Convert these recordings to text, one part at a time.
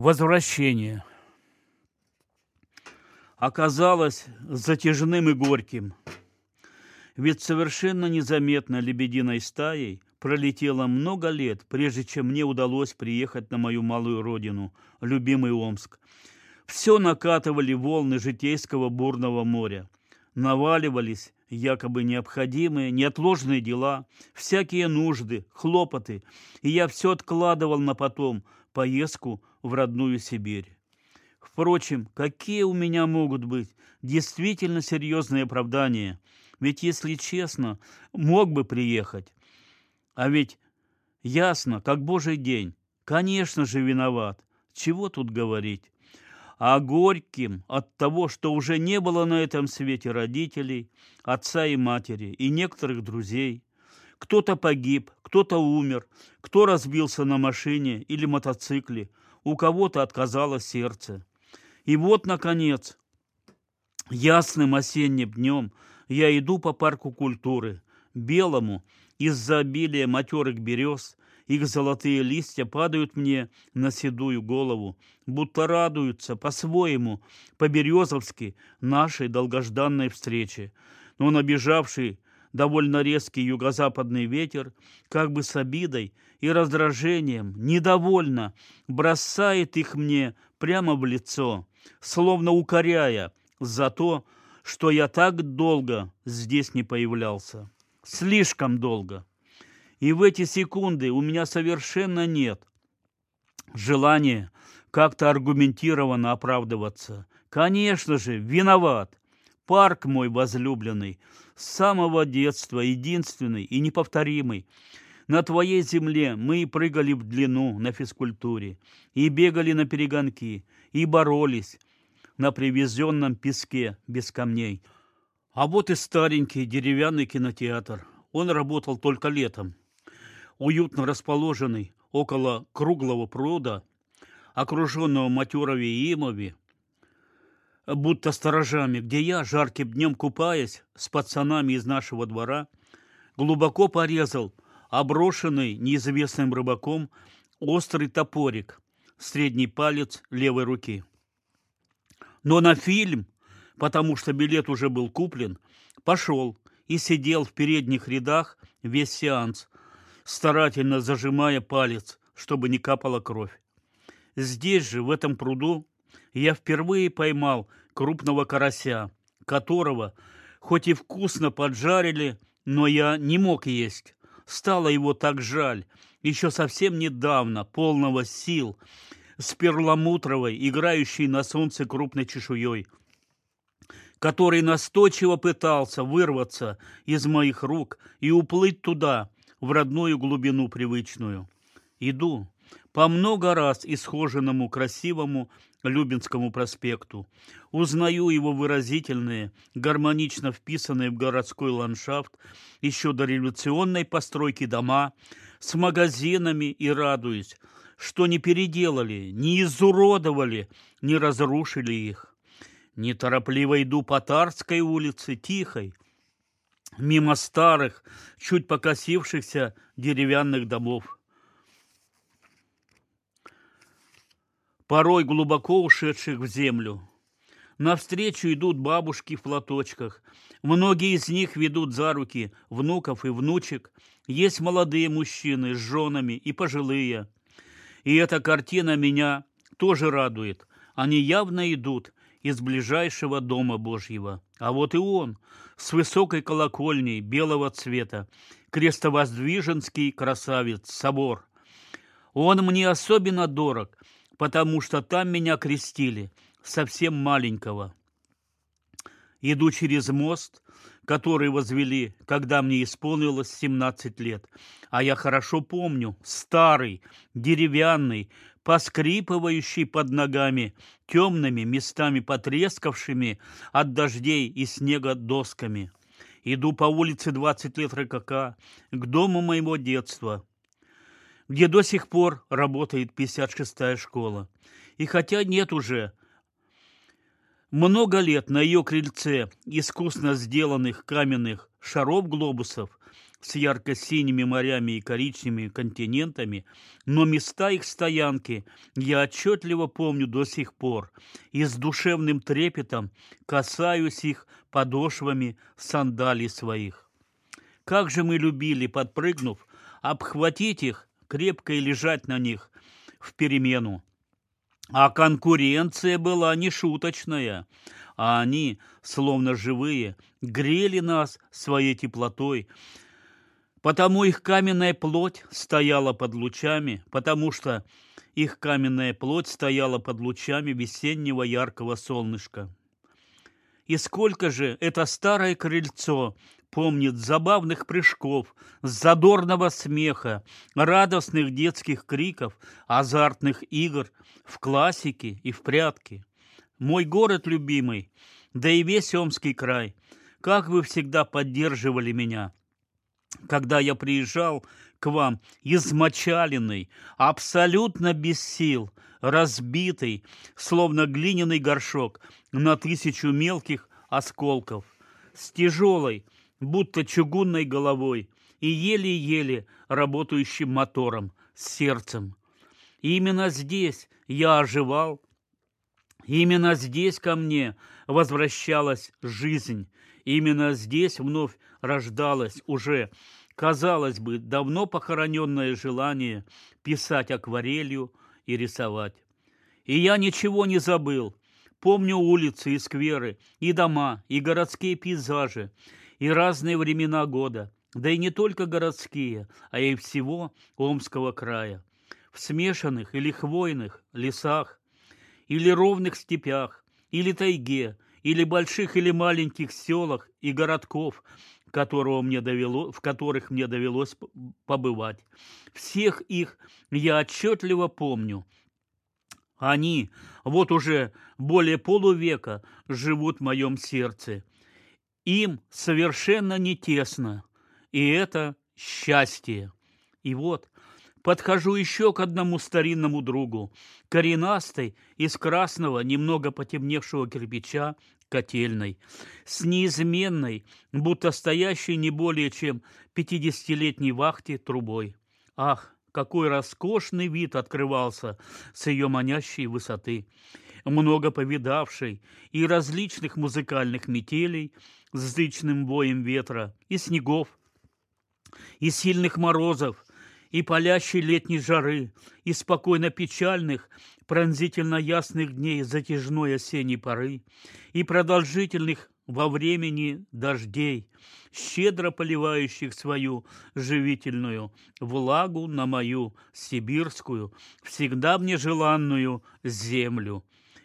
Возвращение оказалось затяжным и горьким. Ведь совершенно незаметно лебединой стаей пролетело много лет, прежде чем мне удалось приехать на мою малую родину, любимый Омск. Все накатывали волны житейского бурного моря. Наваливались якобы необходимые, неотложные дела, всякие нужды, хлопоты, и я все откладывал на потом поездку в родную Сибирь. Впрочем, какие у меня могут быть действительно серьезные оправдания? Ведь, если честно, мог бы приехать. А ведь ясно, как божий день. Конечно же, виноват. Чего тут говорить? А горьким от того, что уже не было на этом свете родителей, отца и матери, и некоторых друзей. Кто-то погиб, кто-то умер, кто разбился на машине или мотоцикле, у кого-то отказало сердце. И вот, наконец, ясным осенним днем я иду по парку культуры, белому, из-за обилия матерых берез, их золотые листья падают мне на седую голову, будто радуются по-своему, по-березовски, нашей долгожданной встрече. Но набежавший довольно резкий юго-западный ветер, как бы с обидой и раздражением, недовольно бросает их мне прямо в лицо, словно укоряя за то, что я так долго здесь не появлялся. Слишком долго. И в эти секунды у меня совершенно нет желания как-то аргументированно оправдываться. Конечно же, виноват. Парк мой возлюбленный, с самого детства единственный и неповторимый. На твоей земле мы и прыгали в длину на физкультуре, и бегали на перегонки, и боролись на привезенном песке без камней. А вот и старенький деревянный кинотеатр. Он работал только летом. Уютно расположенный около круглого пруда, окруженного матерами и имами, будто сторожами, где я, жарким днем купаясь с пацанами из нашего двора, глубоко порезал оброшенный неизвестным рыбаком острый топорик, средний палец левой руки. Но на фильм, потому что билет уже был куплен, пошел и сидел в передних рядах весь сеанс, старательно зажимая палец, чтобы не капала кровь. Здесь же, в этом пруду, я впервые поймал крупного карася, которого, хоть и вкусно поджарили, но я не мог есть. Стало его так жаль, еще совсем недавно, полного сил, с перламутровой, играющей на солнце крупной чешуей, который настойчиво пытался вырваться из моих рук и уплыть туда, в родную глубину привычную. Иду по много раз исхоженному красивому Любинскому проспекту. Узнаю его выразительные, гармонично вписанные в городской ландшафт еще до революционной постройки дома с магазинами и радуюсь, что не переделали, не изуродовали, не разрушили их. Неторопливо иду по Тарской улице, тихой, мимо старых, чуть покосившихся деревянных домов. Порой глубоко ушедших в землю. Навстречу идут бабушки в платочках. Многие из них ведут за руки внуков и внучек. Есть молодые мужчины с женами и пожилые. И эта картина меня тоже радует. Они явно идут из ближайшего дома Божьего. А вот и он, с высокой колокольней белого цвета, крестовоздвиженский красавец, собор. Он мне особенно дорог – потому что там меня крестили, совсем маленького. Иду через мост, который возвели, когда мне исполнилось 17 лет. А я хорошо помню, старый, деревянный, поскрипывающий под ногами, темными, местами потрескавшими от дождей и снега досками. Иду по улице 20 лет РКК, к дому моего детства – где до сих пор работает 56-я школа. И хотя нет уже много лет на ее крыльце искусно сделанных каменных шаров-глобусов с ярко-синими морями и коричневыми континентами, но места их стоянки я отчетливо помню до сих пор и с душевным трепетом касаюсь их подошвами сандалий своих. Как же мы любили, подпрыгнув, обхватить их, крепко и лежать на них в перемену. А конкуренция была нешуточная, а они, словно живые, грели нас своей теплотой, потому их каменная плоть стояла под лучами, потому что их каменная плоть стояла под лучами весеннего яркого солнышка. И сколько же это старое крыльцо помнит забавных прыжков, задорного смеха, радостных детских криков, азартных игр в классике и в прятки. Мой город любимый, да и весь Омский край, как вы всегда поддерживали меня – когда я приезжал к вам измочаленный, абсолютно без сил, разбитый, словно глиняный горшок на тысячу мелких осколков, с тяжелой, будто чугунной головой и еле-еле работающим мотором, с сердцем. И именно здесь я оживал, именно здесь ко мне возвращалась жизнь, именно здесь вновь рождалось уже, казалось бы, давно похороненное желание писать акварелью и рисовать. И я ничего не забыл. Помню улицы и скверы, и дома, и городские пейзажи, и разные времена года, да и не только городские, а и всего Омского края. В смешанных или хвойных лесах, или ровных степях, или тайге, или больших или маленьких селах и городков, которого мне довело, в которых мне довелось побывать. Всех их я отчетливо помню. Они вот уже более полувека живут в моем сердце. Им совершенно не тесно, и это счастье. И вот подхожу еще к одному старинному другу, коренастой из красного, немного потемневшего кирпича, котельной, с неизменной, будто стоящей не более чем пятидесятилетней вахте трубой. Ах, какой роскошный вид открывался с ее манящей высоты! Много повидавшей и различных музыкальных метелей с зычным воем ветра и снегов, и сильных морозов, и палящей летней жары, и спокойно печальных, пронзительно ясных дней затяжной осенней поры, и продолжительных во времени дождей, щедро поливающих свою живительную влагу на мою сибирскую, всегда мне желанную землю.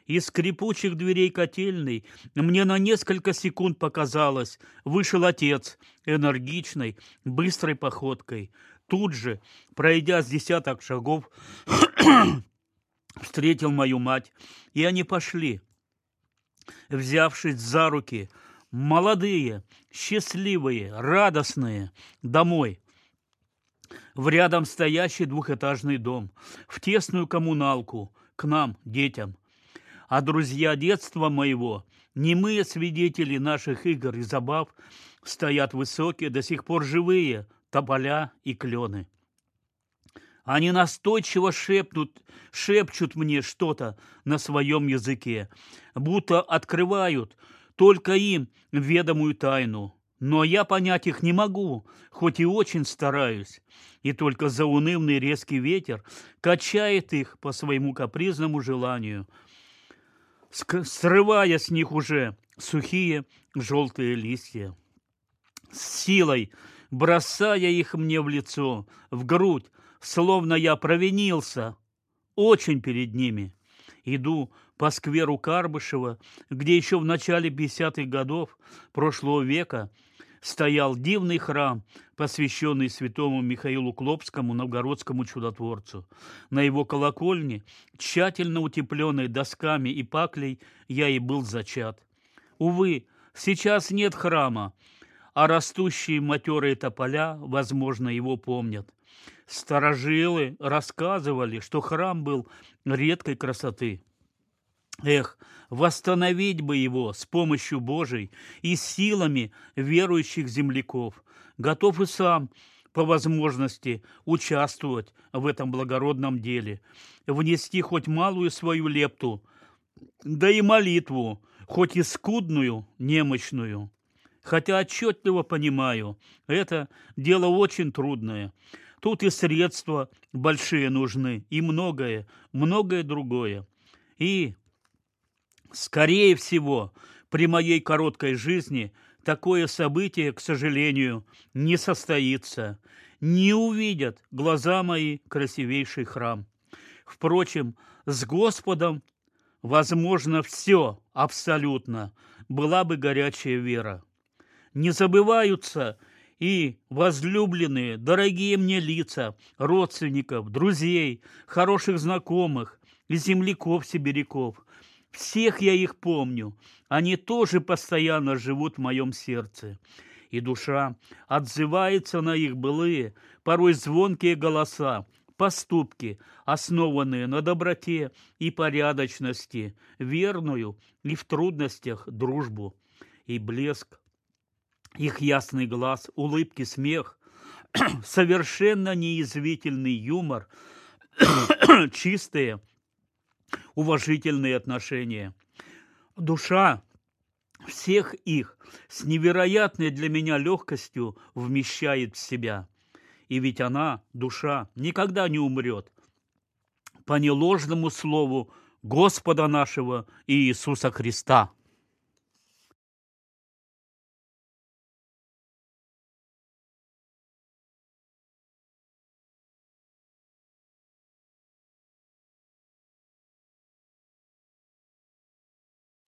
Из скрипучих дверей котельной мне на несколько секунд показалось, вышел отец энергичной, быстрой походкой, тут же, пройдя с десяток шагов, встретил мою мать, и они пошли, взявшись за руки, молодые, счастливые, радостные, домой, в рядом стоящий двухэтажный дом, в тесную коммуналку, к нам, детям. А друзья детства моего, немые свидетели наших игр и забав, стоят высокие, до сих пор живые, тополя и клены. Они настойчиво шепнут, шепчут мне что-то на своем языке, будто открывают только им ведомую тайну. Но я понять их не могу, хоть и очень стараюсь. И только заунывный резкий ветер качает их по своему капризному желанию, срывая с них уже сухие желтые листья. С силой бросая их мне в лицо, в грудь, словно я провинился очень перед ними. Иду по скверу Карбышева, где еще в начале 50-х годов прошлого века стоял дивный храм, посвященный святому Михаилу Клопскому, новгородскому чудотворцу. На его колокольне, тщательно утепленной досками и паклей, я и был зачат. Увы, сейчас нет храма, а растущие матерые тополя, возможно, его помнят. Старожилы рассказывали, что храм был редкой красоты. Эх, восстановить бы его с помощью Божией и силами верующих земляков, готов и сам по возможности участвовать в этом благородном деле, внести хоть малую свою лепту, да и молитву, хоть и скудную, немощную. Хотя отчетливо понимаю, это дело очень трудное. Тут и средства большие нужны, и многое, многое другое. И, скорее всего, при моей короткой жизни такое событие, к сожалению, не состоится. Не увидят глаза мои красивейший храм. Впрочем, с Господом возможно все, абсолютно, была бы горячая вера. Не забываются и возлюбленные, дорогие мне лица, родственников, друзей, хороших знакомых и земляков-сибиряков. Всех я их помню, они тоже постоянно живут в моем сердце. И душа отзывается на их былые, порой звонкие голоса, поступки, основанные на доброте и порядочности, верную и в трудностях дружбу, и блеск их ясный глаз, улыбки, смех, совершенно неизвительный юмор, чистые, уважительные отношения. Душа всех их с невероятной для меня легкостью вмещает в себя. И ведь она, душа, никогда не умрет. По неложному слову Господа нашего Иисуса Христа.